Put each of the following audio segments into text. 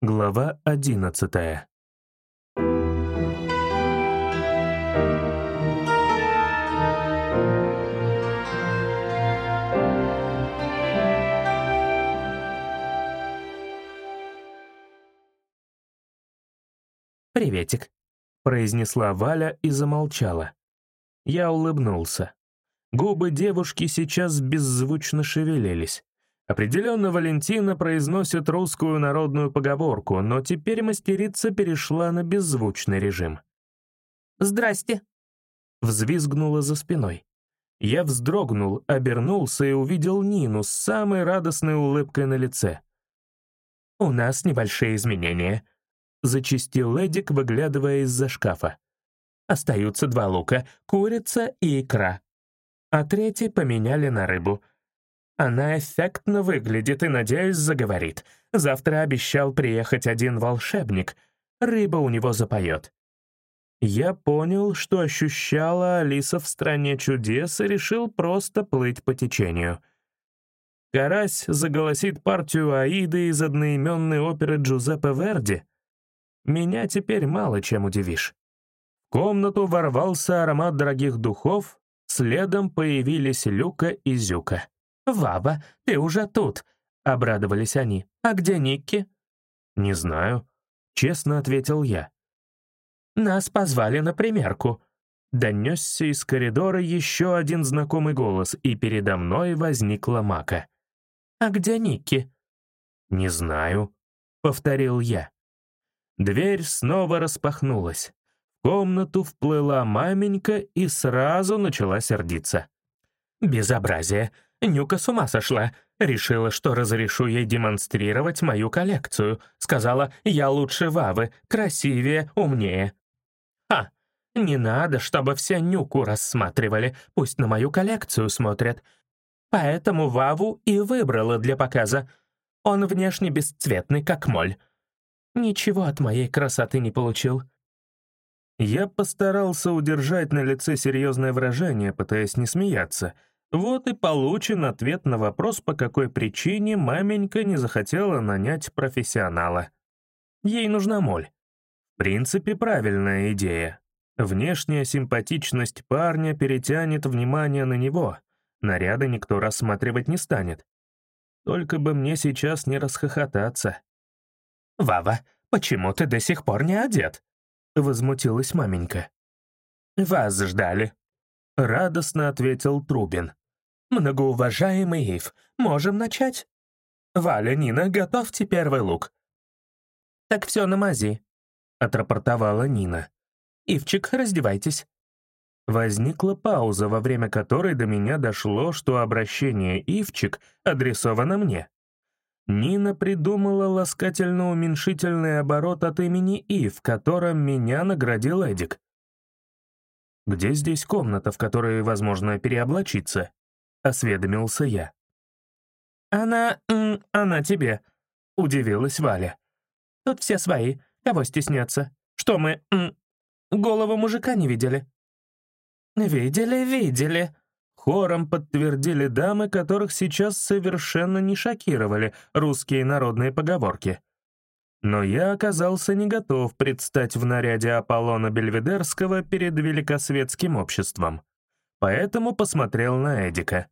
Глава одиннадцатая. «Приветик», — произнесла Валя и замолчала. Я улыбнулся. Губы девушки сейчас беззвучно шевелились. Определенно Валентина произносит русскую народную поговорку, но теперь мастерица перешла на беззвучный режим. «Здрасте!» — взвизгнула за спиной. Я вздрогнул, обернулся и увидел Нину с самой радостной улыбкой на лице. «У нас небольшие изменения», — зачистил Эдик, выглядывая из-за шкафа. «Остаются два лука, курица и икра. А третий поменяли на рыбу — она эффектно выглядит и, надеюсь, заговорит. Завтра обещал приехать один волшебник. Рыба у него запоет. Я понял, что ощущала Алиса в «Стране чудес» и решил просто плыть по течению. Карась заголосит партию Аиды из одноименной оперы Джузеппе Верди. Меня теперь мало чем удивишь. В комнату ворвался аромат дорогих духов, следом появились Люка и Зюка. «Ваба, ты уже тут!» — обрадовались они. «А где Никки?» «Не знаю», — честно ответил я. «Нас позвали на примерку». Донесся из коридора еще один знакомый голос, и передо мной возникла Мака. «А где Никки?» «Не знаю», — повторил я. Дверь снова распахнулась. В комнату вплыла маменька и сразу начала сердиться. «Безобразие! Нюка с ума сошла. Решила, что разрешу ей демонстрировать мою коллекцию. Сказала, я лучше Вавы, красивее, умнее. Ха! Не надо, чтобы все Нюку рассматривали. Пусть на мою коллекцию смотрят. Поэтому Ваву и выбрала для показа. Он внешне бесцветный, как моль. Ничего от моей красоты не получил. Я постарался удержать на лице серьезное выражение, пытаясь не смеяться — вот и получен ответ на вопрос, по какой причине маменька не захотела нанять профессионала. Ей нужна моль. В принципе, правильная идея. Внешняя симпатичность парня перетянет внимание на него. Наряды никто рассматривать не станет. Только бы мне сейчас не расхохотаться. «Вава, почему ты до сих пор не одет?» — возмутилась маменька. «Вас ждали», — радостно ответил Трубин. «Многоуважаемый Ив, можем начать?» «Валя, Нина, готовьте первый лук». «Так все на мази», — отрапортовала Нина. «Ивчик, раздевайтесь». Возникла пауза, во время которой до меня дошло, что обращение «Ивчик» адресовано мне. Нина придумала ласкательно-уменьшительный оборот от имени Ив, которым меня наградил Эдик. Где здесь комната, в которой возможно переоблачиться? — осведомился я. «Она... она тебе», — удивилась Валя. «Тут все свои, кого стесняться? Что мы... голову мужика не видели?» «Видели, видели», — хором подтвердили дамы, которых сейчас совершенно не шокировали русские народные поговорки. Но я оказался не готов предстать в наряде Аполлона Бельведерского перед великосветским обществом поэтому посмотрел на Эдика.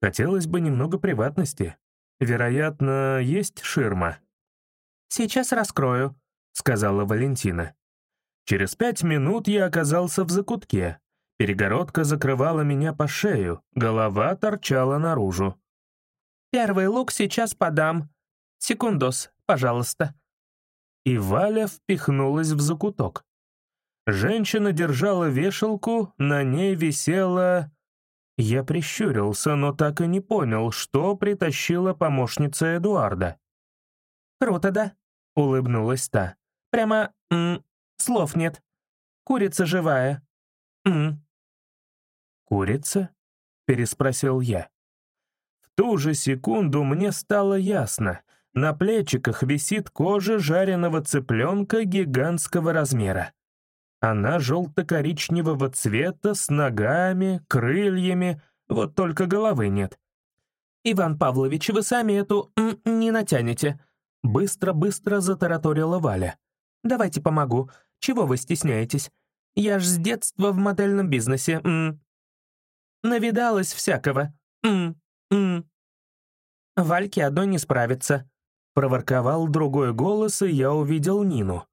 Хотелось бы немного приватности. Вероятно, есть ширма. «Сейчас раскрою», — сказала Валентина. Через пять минут я оказался в закутке. Перегородка закрывала меня по шею, голова торчала наружу. «Первый лук сейчас подам. Секундос, пожалуйста». И Валя впихнулась в закуток. Женщина держала вешалку, на ней висела... Я прищурился, но так и не понял, что притащила помощница Эдуарда. «Круто, да?» — улыбнулась та. «Прямо... М, слов нет. Курица живая. М. «Курица?» — переспросил я. В ту же секунду мне стало ясно. На плечиках висит кожа жареного цыпленка гигантского размера. Она желто-коричневого цвета, с ногами, крыльями, вот только головы нет. «Иван Павлович, вы сами эту не натянете», Быстро-быстро затараторила Валя. «Давайте помогу. Чего вы стесняетесь? Я ж с детства в модельном бизнесе. М. Навидалась всякого. М -м. Вальке одной не справится», — проворковал другой голос, и я увидел Нину.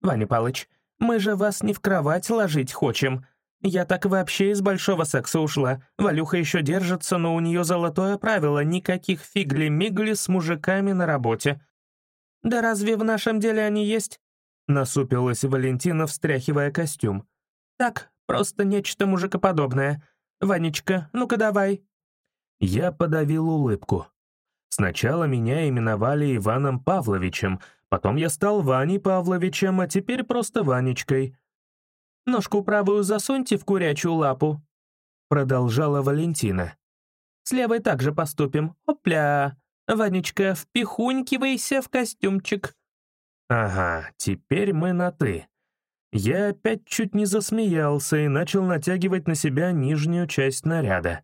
«Ваня Палыч, мы же вас не в кровать ложить хочем. Я так вообще из большого секса ушла. Валюха еще держится, но у нее золотое правило — никаких фигли-мигли с мужиками на работе. «Да разве в нашем деле они есть?» — насупилась Валентина, встряхивая костюм. «Так, просто нечто мужикоподобное. Ванечка, ну-ка давай». Я подавил улыбку. Сначала меня именовали Иваном Павловичем, потом я стал Ваней Павловичем, а теперь просто Ванечкой. «Ножку правую засуньте в курячую лапу», — продолжала Валентина. «С левой также поступим. Опля! Ванечка, впихунькивайся в костюмчик». «Ага, теперь мы на «ты». Я опять чуть не засмеялся и начал натягивать на себя нижнюю часть наряда.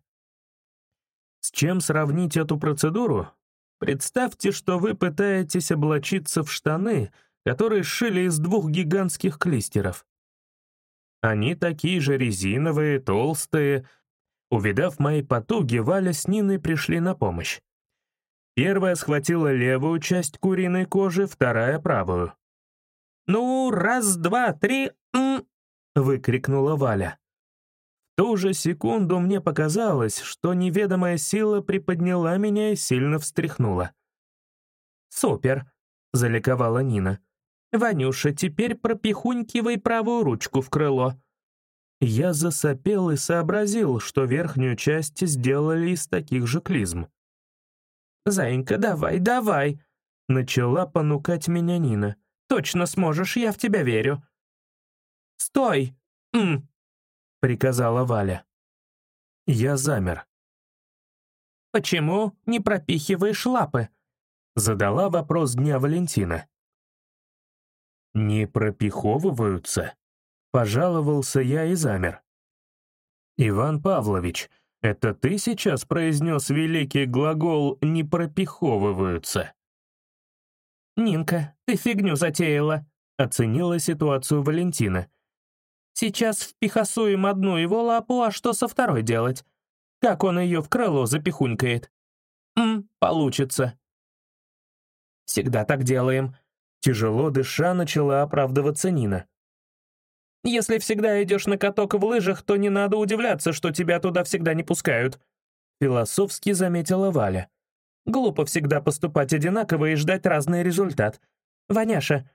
С чем сравнить эту процедуру? Представьте, что вы пытаетесь облачиться в штаны, которые сшили из двух гигантских клистеров. Они такие же резиновые, толстые. Увидав мои потуги, Валя с Ниной пришли на помощь. Первая схватила левую часть куриной кожи, вторая — правую. «Ну, раз, два, три...» — выкрикнула Валя. Ту же секунду мне показалось, что неведомая сила приподняла меня и сильно встряхнула. «Супер!» — заликовала Нина. «Ванюша, теперь пропихунькивай правую ручку в крыло». Я засопел и сообразил, что верхнюю часть сделали из таких же клизм. «Заинька, давай, давай!» — начала понукать меня Нина. «Точно сможешь, я в тебя верю». «Стой!» М — приказала Валя. Я замер. «Почему не пропихиваешь лапы?» — задала вопрос дня Валентина. «Не пропиховываются?» — пожаловался я и замер. «Иван Павлович, это ты сейчас произнес великий глагол «не пропиховываются»?» «Нинка, ты фигню затеяла», — оценила ситуацию Валентина. «Сейчас впихасуем одну его лапу, а что со второй делать? Как он ее в крыло запихунькает?» «М, получится». «Всегда так делаем», Тяжело дыша начала оправдываться Нина. «Если всегда идешь на каток в лыжах, то не надо удивляться, что тебя туда всегда не пускают», философски заметила Валя. «Глупо всегда поступать одинаково и ждать разный результат. Ваняша,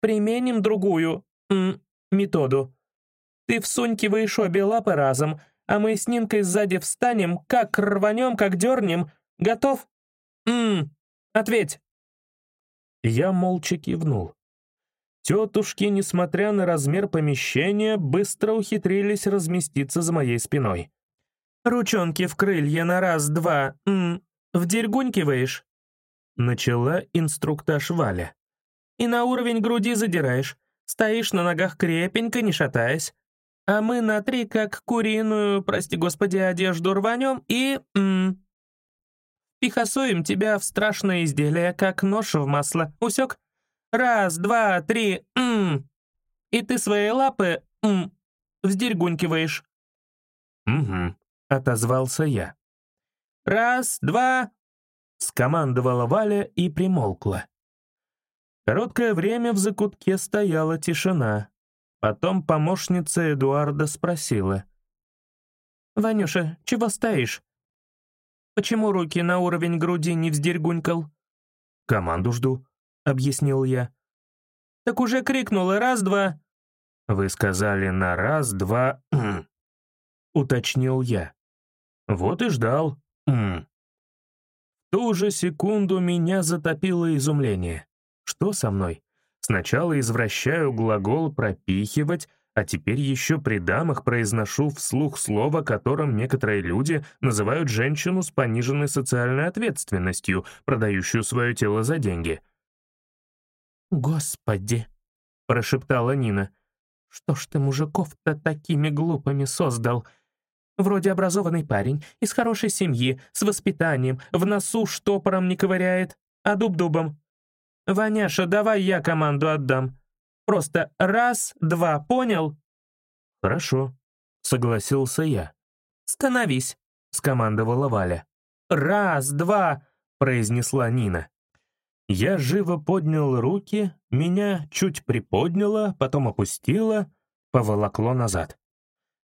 применим другую м, методу. Ты всунькиваешь обе лапы разом, а мы с Нинкой сзади встанем, как рванем, как дернем. Готов? М, ответь». Я молча кивнул. Тетушки, несмотря на размер помещения, быстро ухитрились разместиться за моей спиной. «Ручонки в крылья на раз-два, м, вдергунькиваешь?» Начала инструктаж Валя. «И на уровень груди задираешь, стоишь на ногах крепенько, не шатаясь. А мы на три, как куриную, прости господи, одежду рванем и... М, Пихасуем тебя в страшное изделие, как нож в масло. Усек? Раз, два, три, м. И ты свои лапы, м, вздергунькиваешь. Угу, отозвался я. Раз, два, скомандовала Валя и примолкла. Короткое время в закутке стояла тишина. Потом помощница Эдуарда спросила. «Ванюша, чего стоишь? Почему руки на уровень груди не вздергунькал?» «Команду жду», — объяснил я. «Так уже крикнула раз-два». «Вы сказали на раз-два...» — уточнил я. «Вот и ждал». В ту же секунду меня затопило изумление. Что со мной? Сначала извращаю глагол «пропихивать», а теперь еще при дамах произношу вслух слово, которым некоторые люди называют женщину с пониженной социальной ответственностью, продающую свое тело за деньги. «Господи!» — прошептала Нина. «Что ж ты мужиков-то такими глупыми создал? Вроде образованный парень, из хорошей семьи, с воспитанием, в носу штопором не ковыряет, а дуб дубом. «Ваняша, давай я команду отдам. Просто раз, два, понял?» «Хорошо», — согласился я. «Становись», — скомандовала Валя. «Раз, два», — произнесла Нина. Я живо поднял руки, меня чуть приподняло, потом опустило, поволокло назад.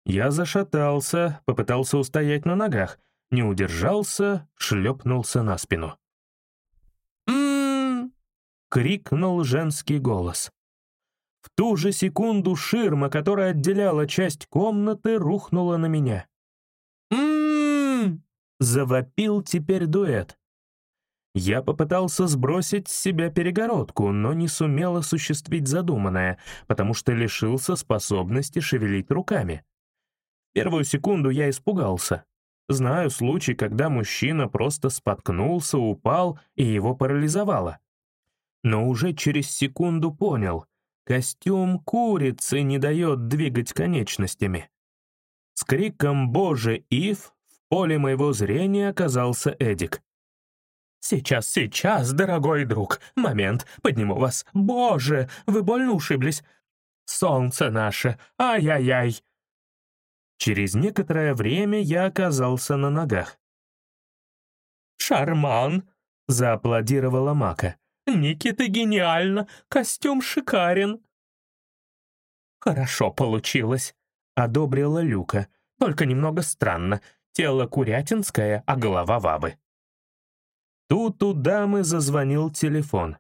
Я зашатался, попытался устоять на ногах, не удержался, шлепнулся на спину. Крикнул женский голос. В ту же секунду ширма, которая отделяла часть комнаты, рухнула на меня. «М-м-м!» завопил теперь дуэт. Я попытался сбросить с себя перегородку, но не сумел осуществить задуманное, потому что лишился способности шевелить руками. Первую секунду я испугался. Знаю случай, когда мужчина просто споткнулся, упал, и его парализовало. Но уже через секунду понял — костюм курицы не дает двигать конечностями. С криком «Боже, Ив!» в поле моего зрения оказался Эдик. «Сейчас, сейчас, дорогой друг, момент, подниму вас. Боже, вы больно ушиблись. Солнце наше, ай-яй-яй!» Через некоторое время я оказался на ногах. «Шарман!» — зааплодировала Мака. «Ники, ты гениально! Костюм шикарен!» «Хорошо получилось», — одобрила Люка. «Только немного странно. Тело курятинское, а голова вабы». Тут у дамы зазвонил телефон.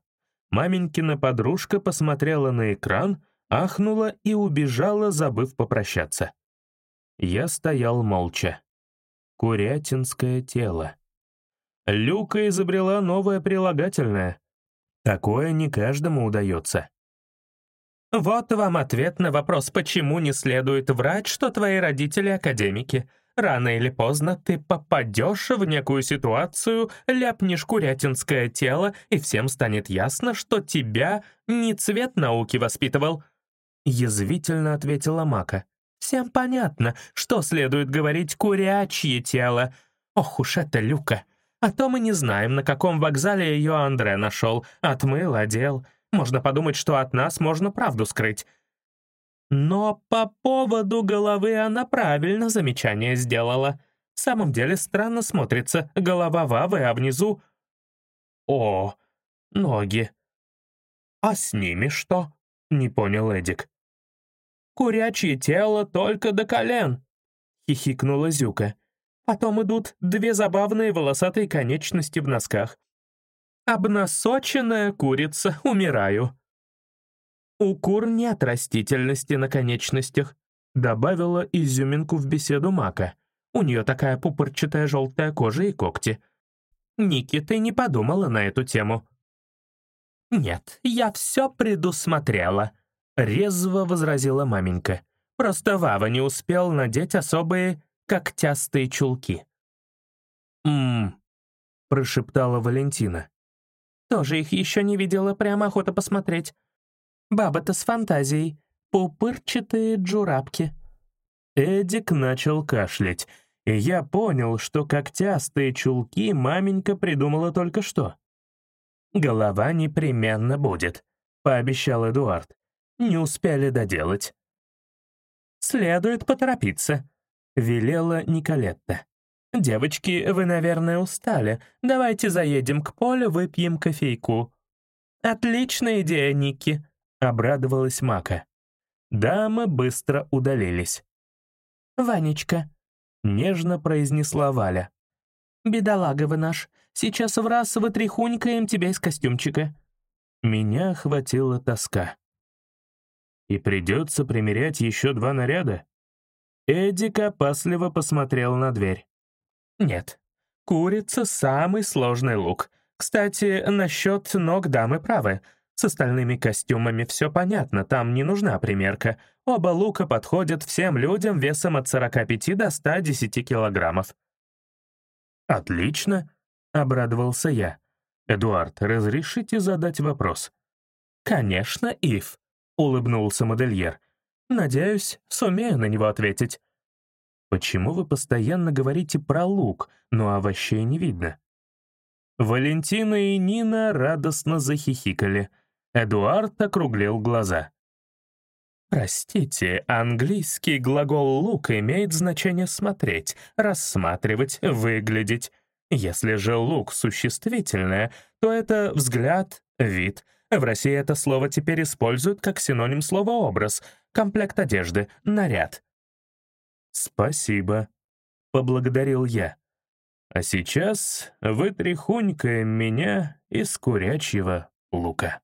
Маменькина подружка посмотрела на экран, ахнула и убежала, забыв попрощаться. Я стоял молча. Курятинское тело. Люка изобрела новое прилагательное. Такое не каждому удается. Вот вам ответ на вопрос, почему не следует врать, что твои родители академики. Рано или поздно ты попадешь в некую ситуацию, ляпнешь курятинское тело, и всем станет ясно, что тебя не цвет науки воспитывал. Язвительно ответила Мака. Всем понятно, что следует говорить «курячье тело». Ох уж это Люка. А то мы не знаем, на каком вокзале ее Андре нашел. Отмыл, одел. Можно подумать, что от нас можно правду скрыть. Но по поводу головы она правильно замечание сделала. В самом деле странно смотрится. Голова Вавы, а внизу... О, ноги. А с ними что? Не понял Эдик. Курячье тело только до колен!» — хихикнула Зюка. Потом идут две забавные волосатые конечности в носках. «Обносоченная курица, умираю!» «У кур нет растительности на конечностях», — добавила изюминку в беседу Мака. «У нее такая пупырчатая желтая кожа и когти». «Ники, ты не подумала на эту тему?» «Нет, я все предусмотрела», — резво возразила маменька. «Просто Вава не успел надеть особые когтястые чулки». «Ммм», — прошептала Валентина. «Тоже их еще не видела, прямо охота посмотреть. Баба-то с фантазией. Пупырчатые джурапки». Эдик начал кашлять, и я понял, что когтястые чулки маменька придумала только что. «Голова непременно будет», — пообещал Эдуард не успели доделать. «Следует поторопиться», — велела Николетта. «Девочки, вы, наверное, устали. Давайте заедем к полю, выпьем кофейку». «Отличная идея, Ники», — обрадовалась Мака. Дамы быстро удалились. «Ванечка», — нежно произнесла Валя. «Бедолага вы наш, сейчас в раз вытряхунькаем тебя из костюмчика». Меня охватила тоска. И придется примерять еще два наряда? Эдик опасливо посмотрел на дверь. Нет, курица — самый сложный лук. Кстати, насчет ног дамы правы. С остальными костюмами все понятно, там не нужна примерка. Оба лука подходят всем людям весом от 45 до 110 килограммов. «Отлично», — обрадовался я. «Эдуард, разрешите задать вопрос?» «Конечно, Ив», — улыбнулся модельер. «Надеюсь, сумею на него ответить». «Почему вы постоянно говорите про лук, но овощей не видно?» Валентина и Нина радостно захихикали. Эдуард округлил глаза. Простите, английский глагол «look» имеет значение «смотреть», «рассматривать», «выглядеть». Если же «look» существительное, то это взгляд, вид. В России это слово теперь используют как синоним слова «образ», комплект одежды, наряд. «Спасибо», — поблагодарил я. «А сейчас вытряхунькаем меня из курячьего лука».